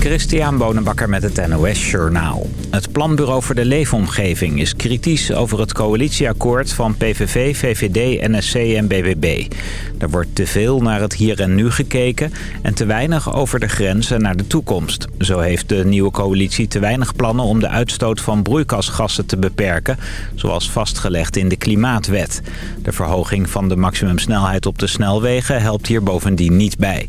Christian Bonenbakker met het NOS Journaal. Het Planbureau voor de Leefomgeving is kritisch over het coalitieakkoord van PVV, VVD, NSC en BBB. Er wordt te veel naar het hier en nu gekeken en te weinig over de grenzen naar de toekomst. Zo heeft de nieuwe coalitie te weinig plannen om de uitstoot van broeikasgassen te beperken, zoals vastgelegd in de Klimaatwet. De verhoging van de maximumsnelheid op de snelwegen helpt hier bovendien niet bij.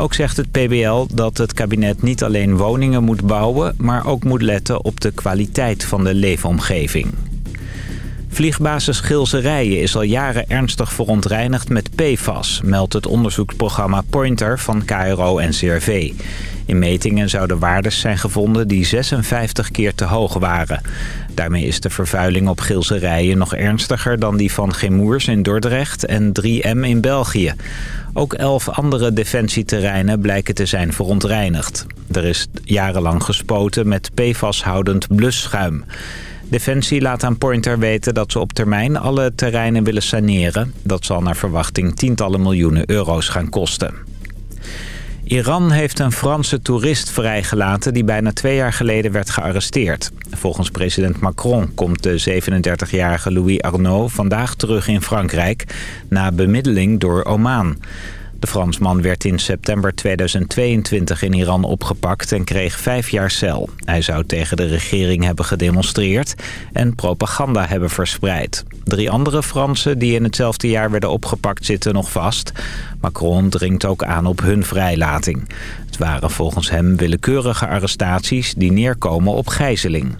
Ook zegt het PBL dat het kabinet niet alleen woningen moet bouwen... maar ook moet letten op de kwaliteit van de leefomgeving. Vliegbasis Gilse Rijen is al jaren ernstig verontreinigd met PFAS... meldt het onderzoeksprogramma Pointer van KRO en CRV. In metingen zouden waardes zijn gevonden die 56 keer te hoog waren. Daarmee is de vervuiling op Gilse Rijen nog ernstiger dan die van Gemoers in Dordrecht en 3M in België. Ook elf andere defensieterreinen blijken te zijn verontreinigd. Er is jarenlang gespoten met PFAS-houdend blusschuim. Defensie laat aan Pointer weten dat ze op termijn alle terreinen willen saneren. Dat zal naar verwachting tientallen miljoenen euro's gaan kosten. Iran heeft een Franse toerist vrijgelaten die bijna twee jaar geleden werd gearresteerd. Volgens president Macron komt de 37-jarige Louis Arnaud vandaag terug in Frankrijk... na bemiddeling door Oman. De Fransman werd in september 2022 in Iran opgepakt en kreeg vijf jaar cel. Hij zou tegen de regering hebben gedemonstreerd en propaganda hebben verspreid. Drie andere Fransen die in hetzelfde jaar werden opgepakt zitten nog vast. Macron dringt ook aan op hun vrijlating. Het waren volgens hem willekeurige arrestaties die neerkomen op gijzeling.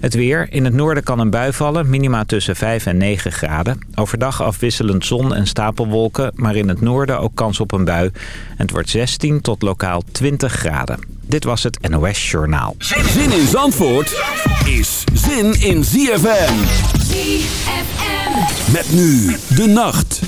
Het weer. In het noorden kan een bui vallen. Minima tussen 5 en 9 graden. Overdag afwisselend zon en stapelwolken. Maar in het noorden ook kans op een bui. En het wordt 16 tot lokaal 20 graden. Dit was het NOS Journaal. Zin in Zandvoort is zin in ZFM. ZFM. Met nu de nacht.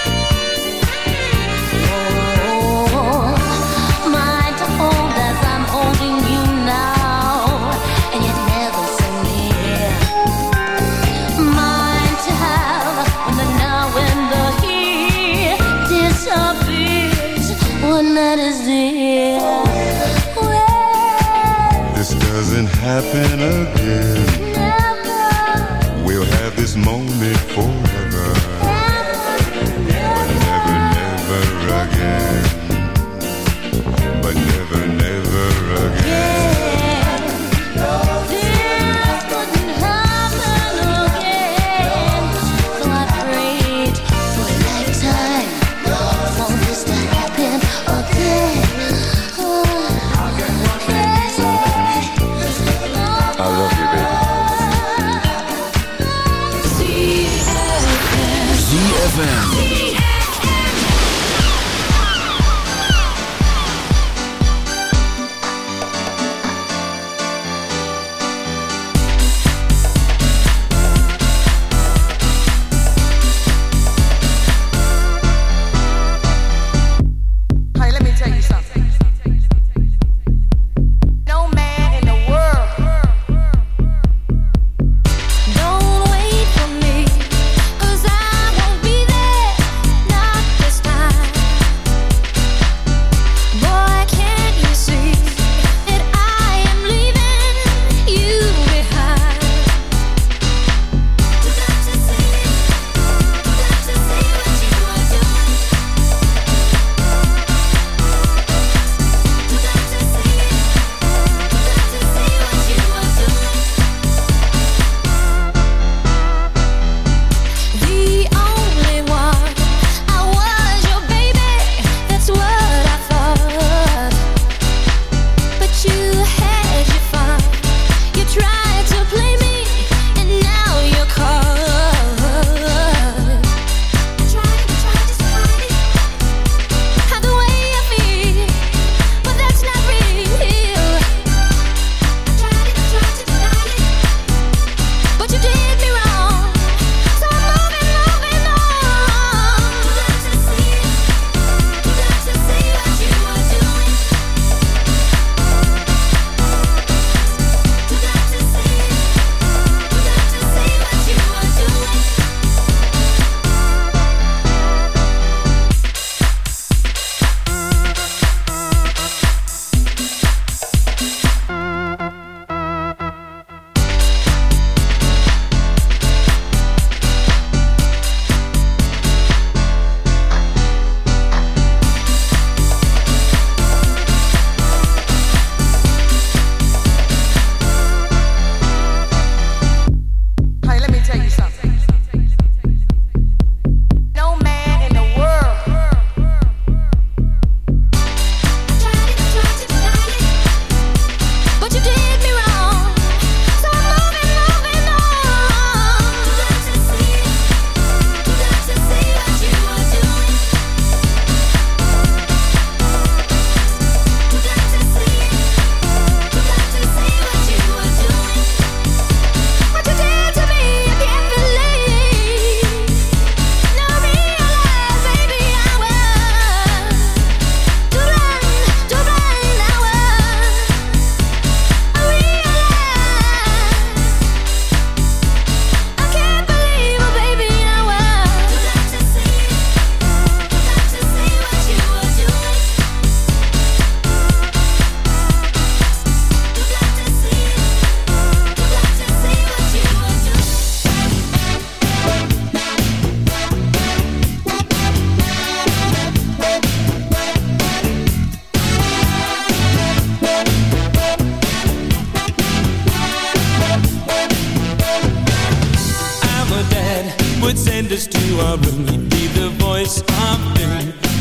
laughing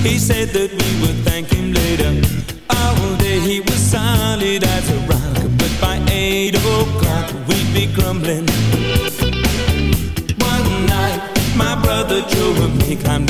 He said that we would thank him later. All day he was solid as a rock, but by eight o'clock we'd be grumbling. One night, my brother Joe and me climbed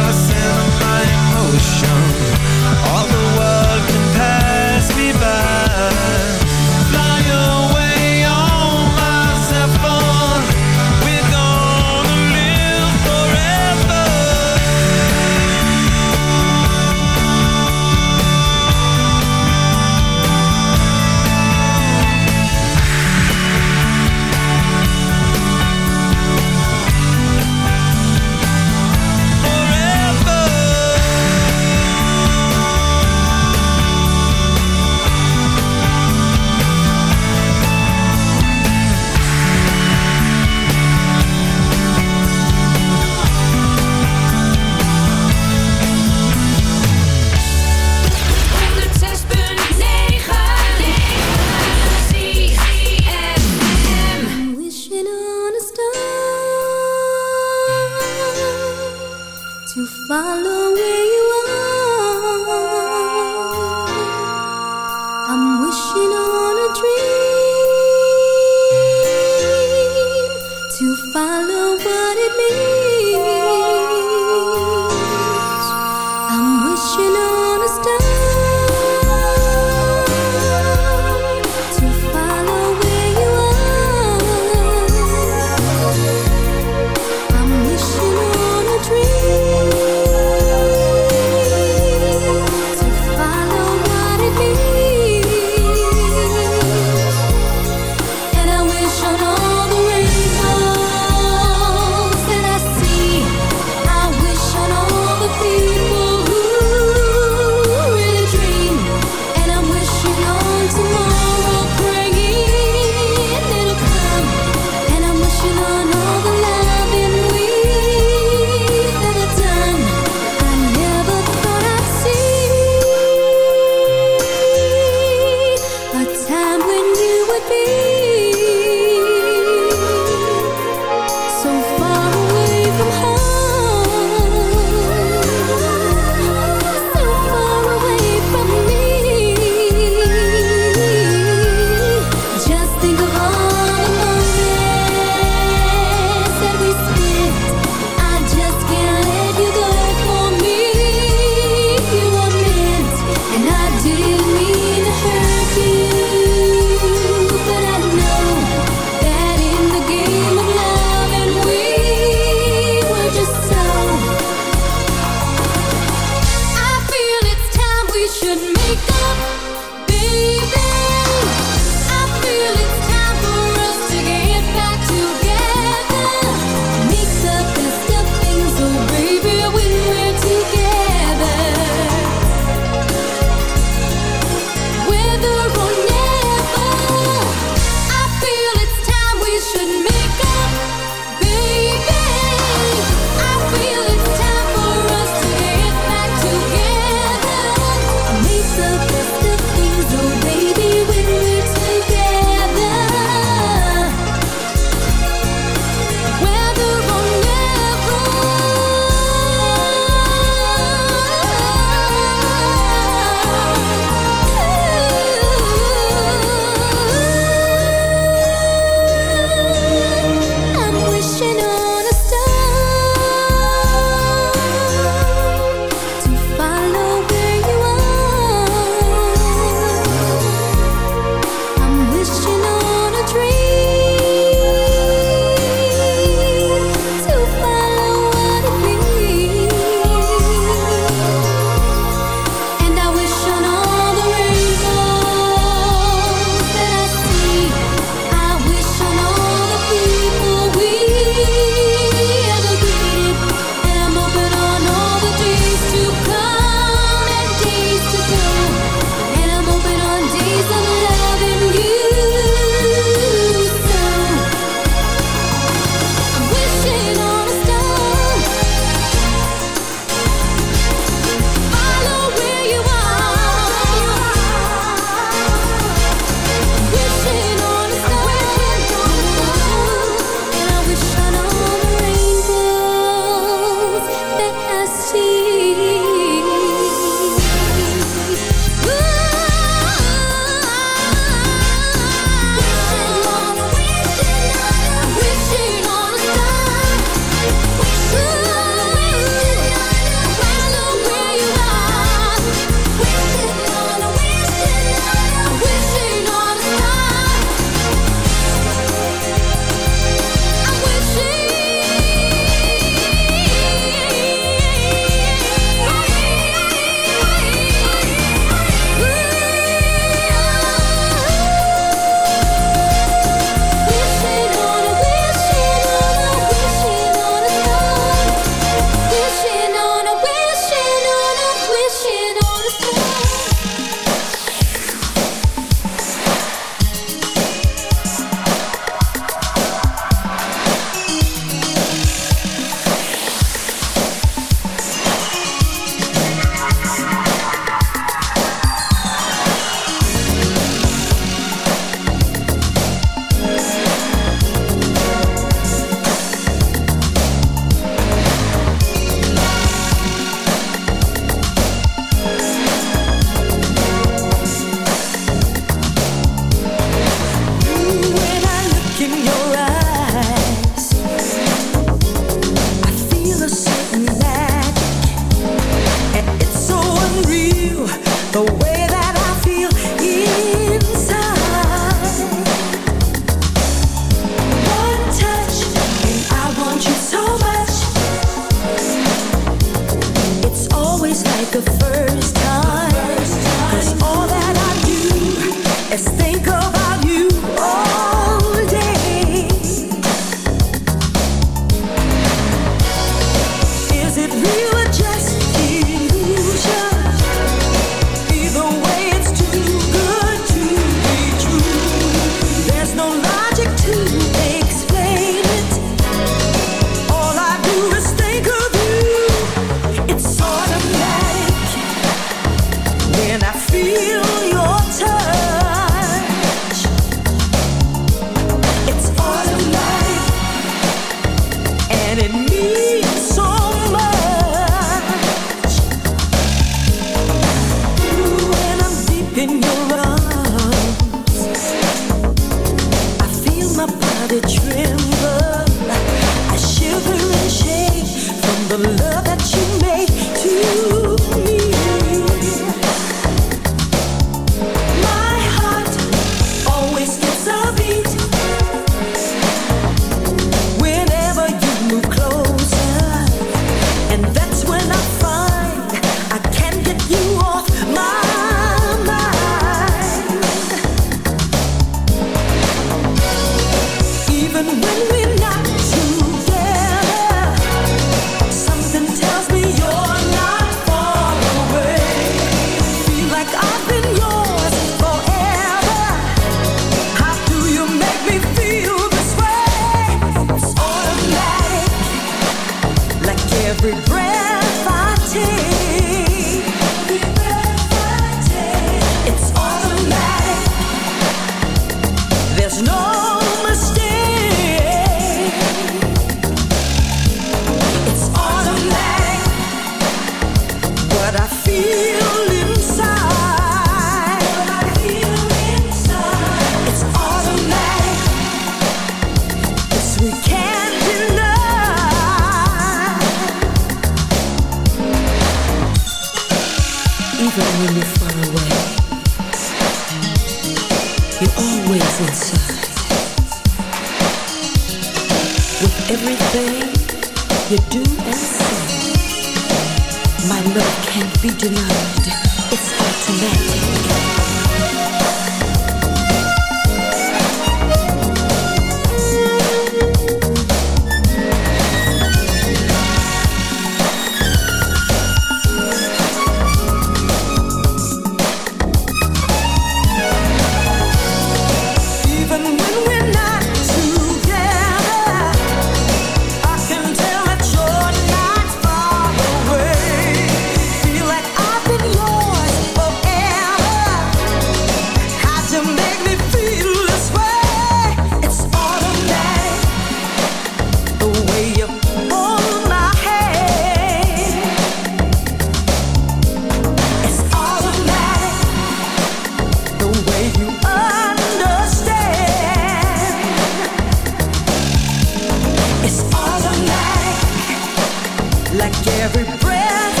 like every breath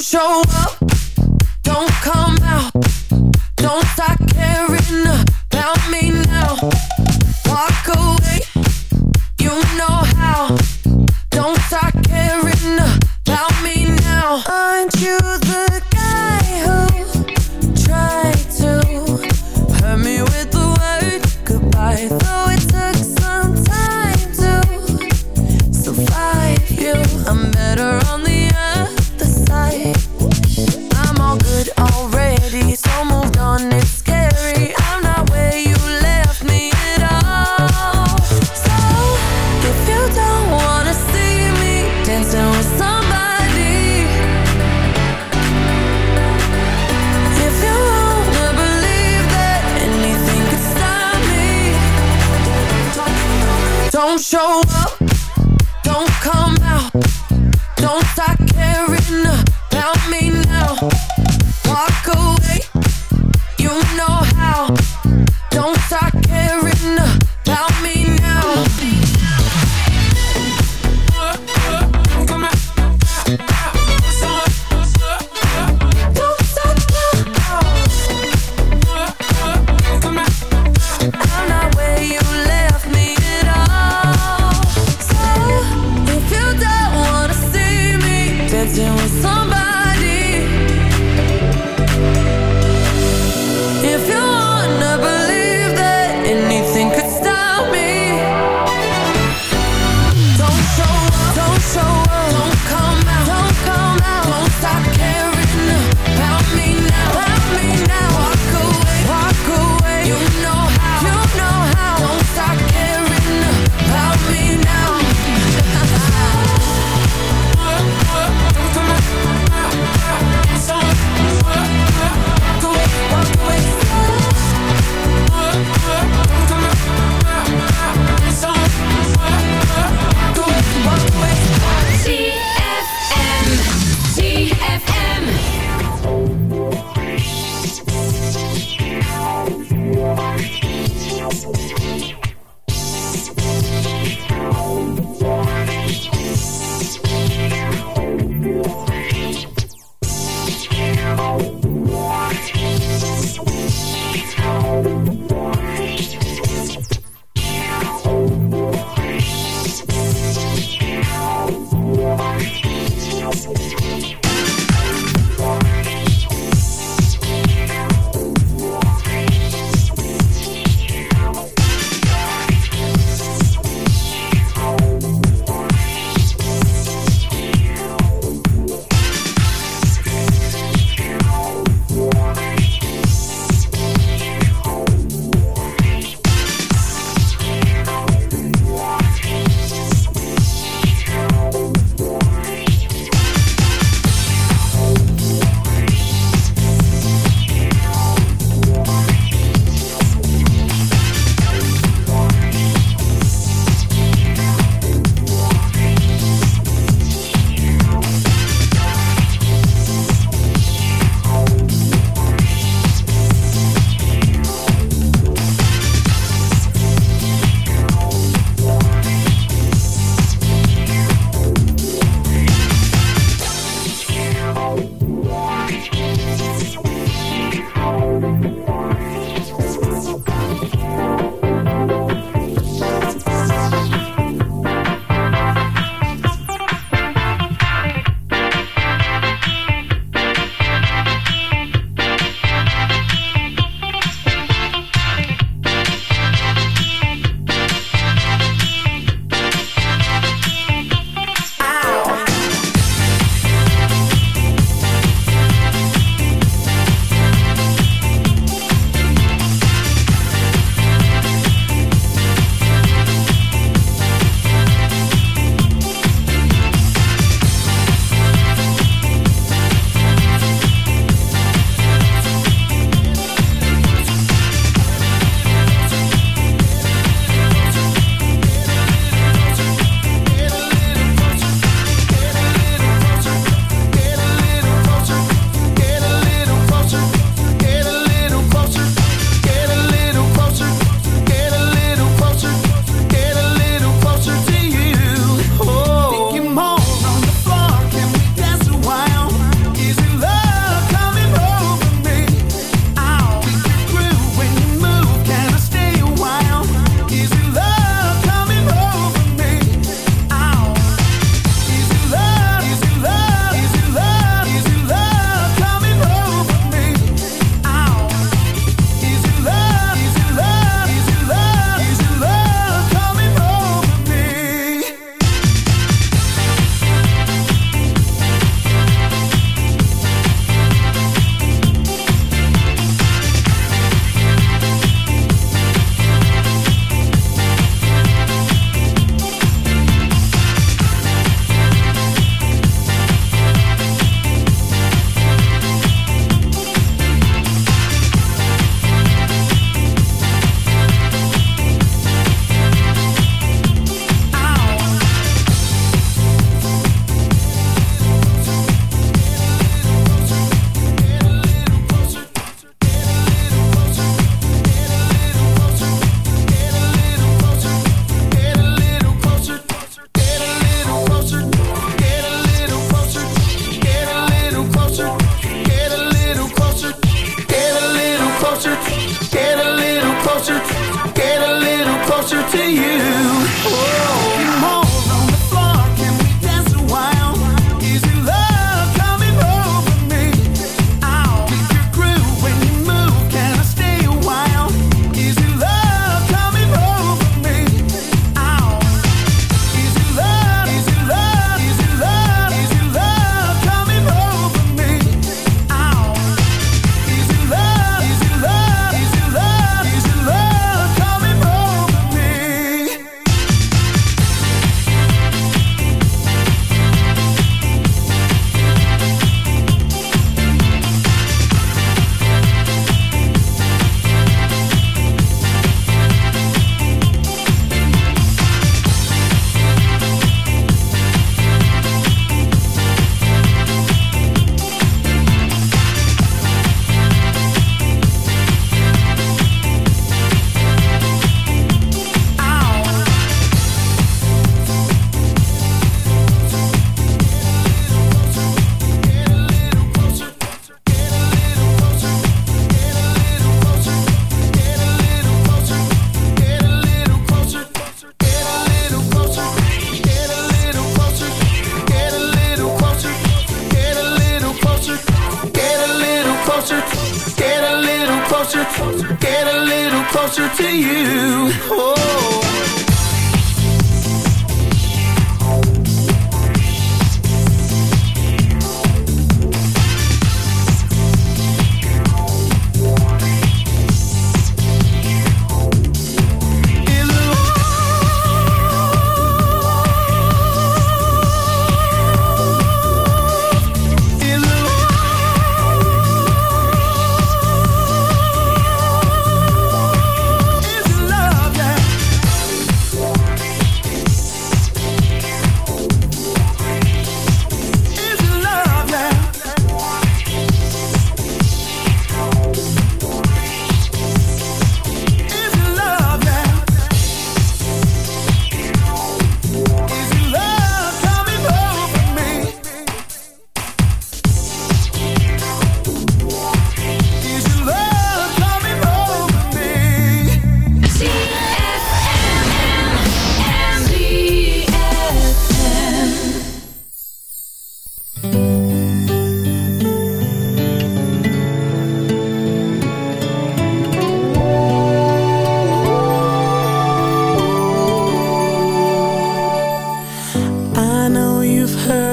Show up,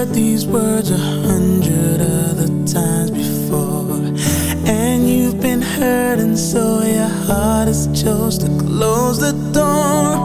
you've these words a hundred other times before. And you've been hurt, and so your heart has chose to close the door.